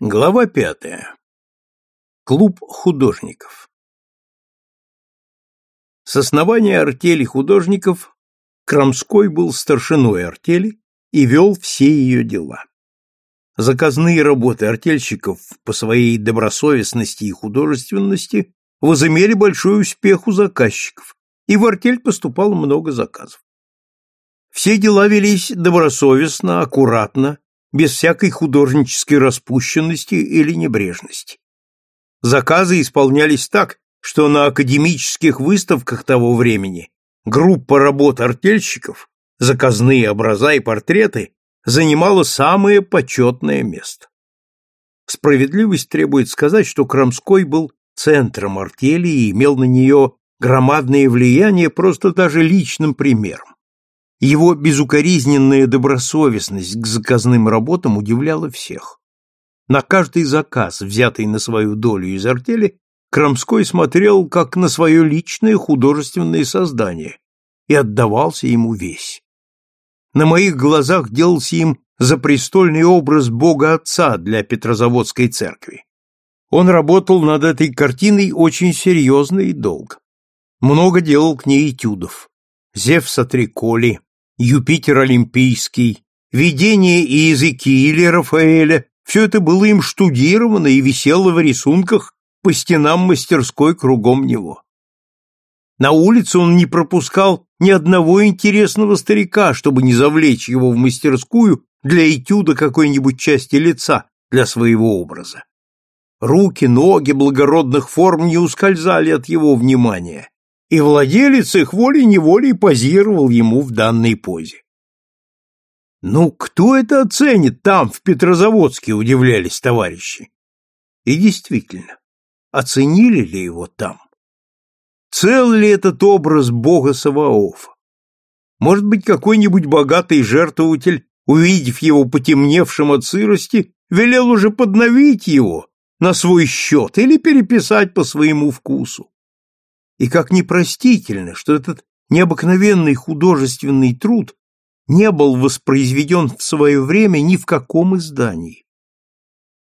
Глава пятая. Клуб художников. С основания артели художников Крамской был старшиной артели и вел все ее дела. Заказные работы артельщиков по своей добросовестности и художественности возымели большой успех у заказчиков, и в артель поступало много заказов. Все дела велись добросовестно, аккуратно, без всякой художнической распущенности или небрежности. Заказы исполнялись так, что на академических выставках того времени группа работ артельщиков, заказные образа и портреты занимала самое почетное место. Справедливость требует сказать, что Крамской был центром артели и имел на нее громадное влияние просто даже личным примером. Его безукоризненная добросовестность к заказным работам удивляла всех. На каждый заказ, взятый на свою долю из артели, Крамской смотрел как на свое личное художественное создание и отдавался ему весь. На моих глазах делался им запрестольный образ Бога Отца для Петрозаводской церкви. Он работал над этой картиной очень серьезно и долго. Много делал к ней этюдов. Зевса Триколи, Юпитер Олимпийский, видение и языки или Рафаэля – все это было им штудировано и висело в рисунках по стенам мастерской кругом него. На улице он не пропускал ни одного интересного старика, чтобы не завлечь его в мастерскую для этюда какой-нибудь части лица для своего образа. Руки, ноги благородных форм не ускользали от его внимания, и владелец их волей-неволей позировал ему в данной позе. «Ну, кто это оценит там, в Петрозаводске?» — удивлялись товарищи. И действительно, оценили ли его там? Цел ли этот образ бога Саваофа? Может быть, какой-нибудь богатый жертвователь, увидев его потемневшим от сырости, велел уже подновить его на свой счет или переписать по своему вкусу? И как непростительно, что этот необыкновенный художественный труд не был воспроизведен в свое время ни в каком издании.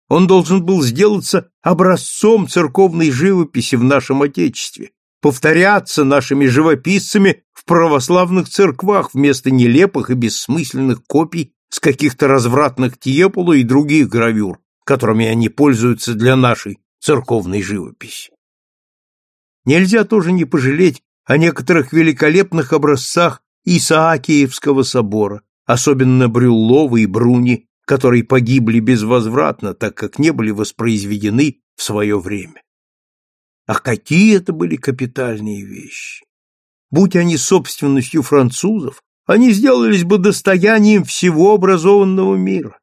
Он должен был сделаться образцом церковной живописи в нашем Отечестве, повторяться нашими живописцами в православных церквах вместо нелепых и бессмысленных копий с каких-то развратных Тьепола и других гравюр, которыми они пользуются для нашей церковной живописи. Нельзя тоже не пожалеть о некоторых великолепных образцах Исаакиевского собора, особенно Брюллова и Бруни, которые погибли безвозвратно, так как не были воспроизведены в свое время. А какие это были капитальные вещи! Будь они собственностью французов, они сделались бы достоянием всего образованного мира.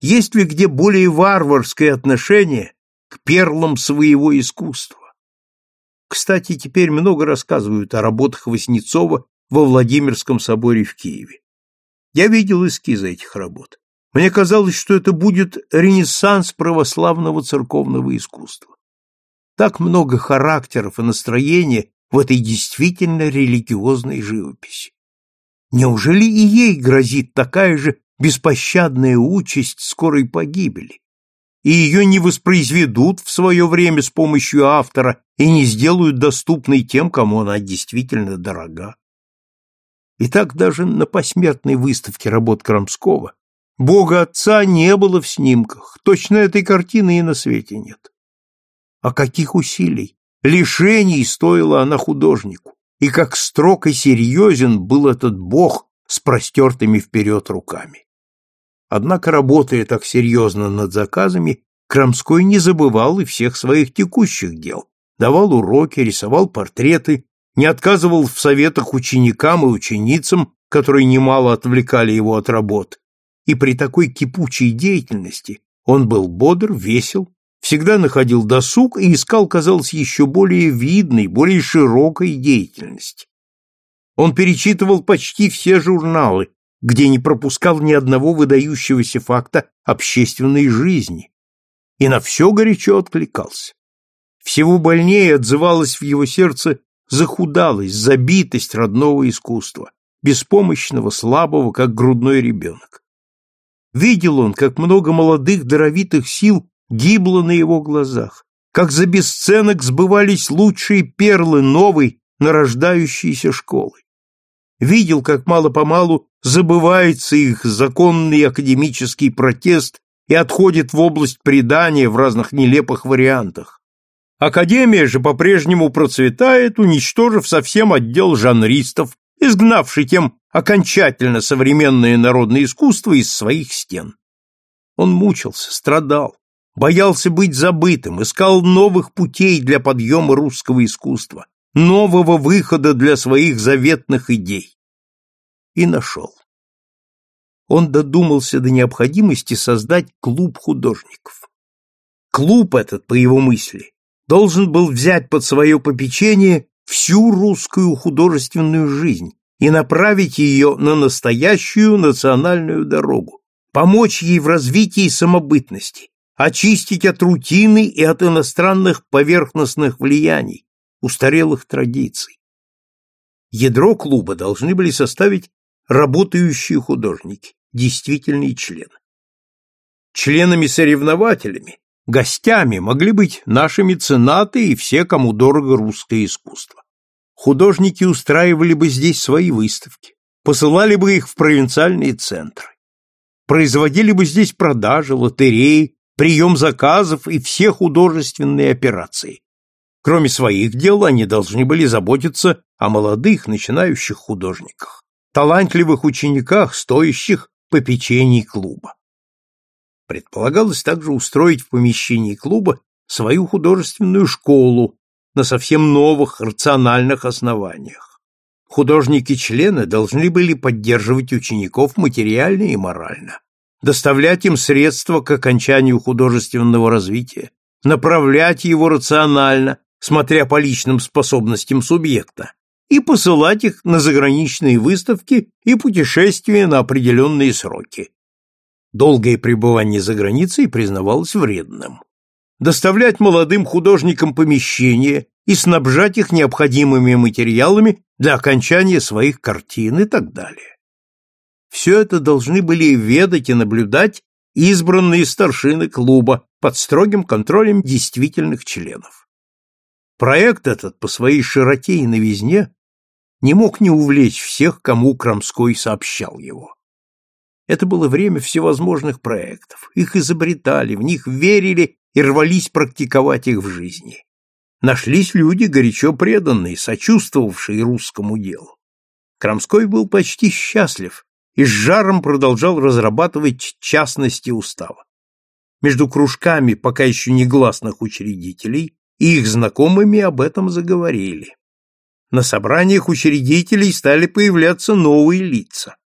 Есть ли где более варварское отношение к перлам своего искусства? Кстати, теперь много рассказывают о работах Васнецова во Владимирском соборе в Киеве. Я видел эскизы этих работ. Мне казалось, что это будет ренессанс православного церковного искусства. Так много характеров и настроения в этой действительно религиозной живописи. Неужели и ей грозит такая же беспощадная участь скорой погибели? И ее не воспроизведут в свое время с помощью автора и не сделают доступной тем, кому она действительно дорога. И так даже на посмертной выставке работ Крамского Бога Отца не было в снимках, точно этой картины и на свете нет. А каких усилий, лишений стоила она художнику, и как строг и серьезен был этот Бог с простертыми вперед руками. Однако, работая так серьезно над заказами, Крамской не забывал и всех своих текущих дел, давал уроки, рисовал портреты, не отказывал в советах ученикам и ученицам, которые немало отвлекали его от работ. И при такой кипучей деятельности он был бодр, весел, всегда находил досуг и искал, казалось, еще более видной, более широкой деятельности. Он перечитывал почти все журналы, где не пропускал ни одного выдающегося факта общественной жизни, и на все горячо откликался. Всего больнее отзывалась в его сердце захудалость, забитость родного искусства, беспомощного, слабого, как грудной ребенок. Видел он, как много молодых даровитых сил гибло на его глазах, как за бесценок сбывались лучшие перлы новой нарождающейся школы. Видел, как мало-помалу забывается их законный академический протест и отходит в область предания в разных нелепых вариантах. Академия же по-прежнему процветает, уничтожив совсем отдел жанристов, изгнавший тем окончательно современное народное искусство из своих стен. Он мучился, страдал, боялся быть забытым, искал новых путей для подъема русского искусства, нового выхода для своих заветных идей. И нашел. Он додумался до необходимости создать клуб художников. Клуб этот, по его мысли, должен был взять под свое попечение всю русскую художественную жизнь и направить ее на настоящую национальную дорогу, помочь ей в развитии самобытности, очистить от рутины и от иностранных поверхностных влияний, устарелых традиций. Ядро клуба должны были составить работающие художники, действительные члены. Членами-соревнователями Гостями могли быть наши меценаты и все, кому дорого русское искусство. Художники устраивали бы здесь свои выставки, посылали бы их в провинциальные центры. Производили бы здесь продажи, лотереи, прием заказов и все художественные операции. Кроме своих дел, они должны были заботиться о молодых начинающих художниках, талантливых учениках, стоящих попечений клуба. Предполагалось также устроить в помещении клуба свою художественную школу на совсем новых рациональных основаниях. Художники-члены должны были поддерживать учеников материально и морально, доставлять им средства к окончанию художественного развития, направлять его рационально, смотря по личным способностям субъекта, и посылать их на заграничные выставки и путешествия на определенные сроки, Долгое пребывание за границей признавалось вредным. Доставлять молодым художникам помещения и снабжать их необходимыми материалами для окончания своих картин и так далее. Все это должны были ведать и наблюдать избранные старшины клуба под строгим контролем действительных членов. Проект этот по своей широте и новизне не мог не увлечь всех, кому Крамской сообщал его. Это было время всевозможных проектов. Их изобретали, в них верили и рвались практиковать их в жизни. Нашлись люди, горячо преданные, сочувствовавшие русскому делу. Крамской был почти счастлив и с жаром продолжал разрабатывать частности устава. Между кружками пока еще негласных учредителей и их знакомыми об этом заговорили. На собраниях учредителей стали появляться новые лица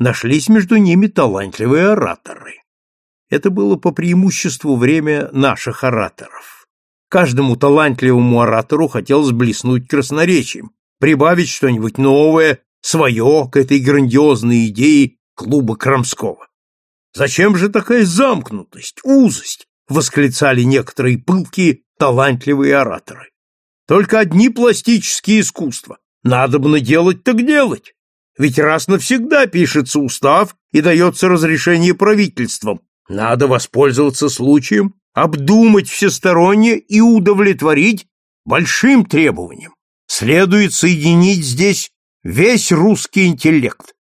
нашлись между ними талантливые ораторы. Это было по преимуществу время наших ораторов. Каждому талантливому оратору хотелось блеснуть красноречием, прибавить что-нибудь новое, свое к этой грандиозной идее клуба Крамского. «Зачем же такая замкнутость, узость?» — восклицали некоторые пылкие, талантливые ораторы. «Только одни пластические искусства. Надо бы делать так делать. Ведь раз навсегда пишется устав и дается разрешение правительством. Надо воспользоваться случаем, обдумать всесторонне и удовлетворить большим требованиям. Следует соединить здесь весь русский интеллект,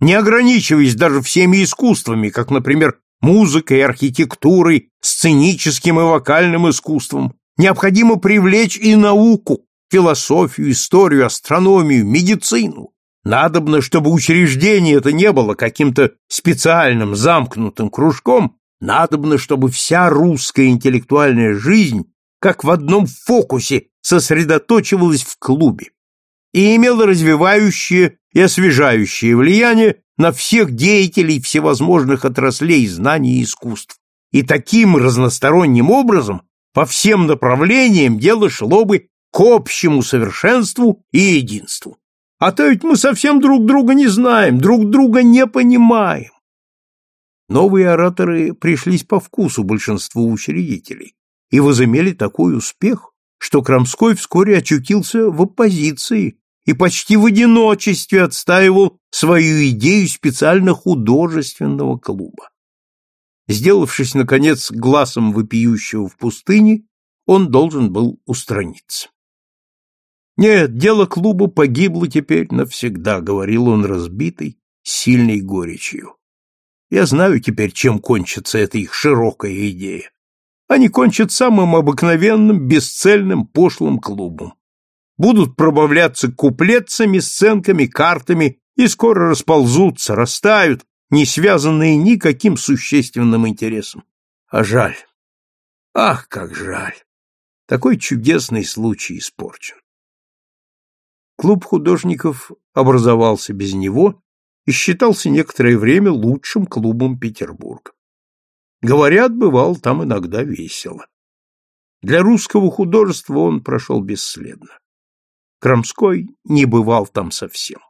не ограничиваясь даже всеми искусствами, как, например, музыкой, архитектурой, сценическим и вокальным искусством. Необходимо привлечь и науку, философию, историю, астрономию, медицину. Надобно, чтобы учреждение это не было каким-то специальным замкнутым кружком, надобно, чтобы вся русская интеллектуальная жизнь как в одном фокусе сосредоточивалась в клубе и имела развивающее и освежающее влияние на всех деятелей всевозможных отраслей знаний и искусств. И таким разносторонним образом по всем направлениям дело шло бы к общему совершенству и единству. А то ведь мы совсем друг друга не знаем, друг друга не понимаем. Новые ораторы пришлись по вкусу большинству учредителей и возымели такой успех, что Крамской вскоре очутился в оппозиции и почти в одиночестве отстаивал свою идею специально художественного клуба. Сделавшись, наконец, глазом вопиющего в пустыне, он должен был устраниться. «Нет, дело клуба погибло теперь навсегда», — говорил он разбитый, сильной горечью. «Я знаю теперь, чем кончится эта их широкая идея. Они кончат самым обыкновенным, бесцельным, пошлым клубом. Будут пробавляться куплетцами, сценками, картами и скоро расползутся, растают, не связанные никаким существенным интересом. А жаль. Ах, как жаль. Такой чудесный случай испорчен. Клуб художников образовался без него и считался некоторое время лучшим клубом Петербурга. Говорят, бывал там иногда весело. Для русского художества он прошел бесследно. Крамской не бывал там совсем.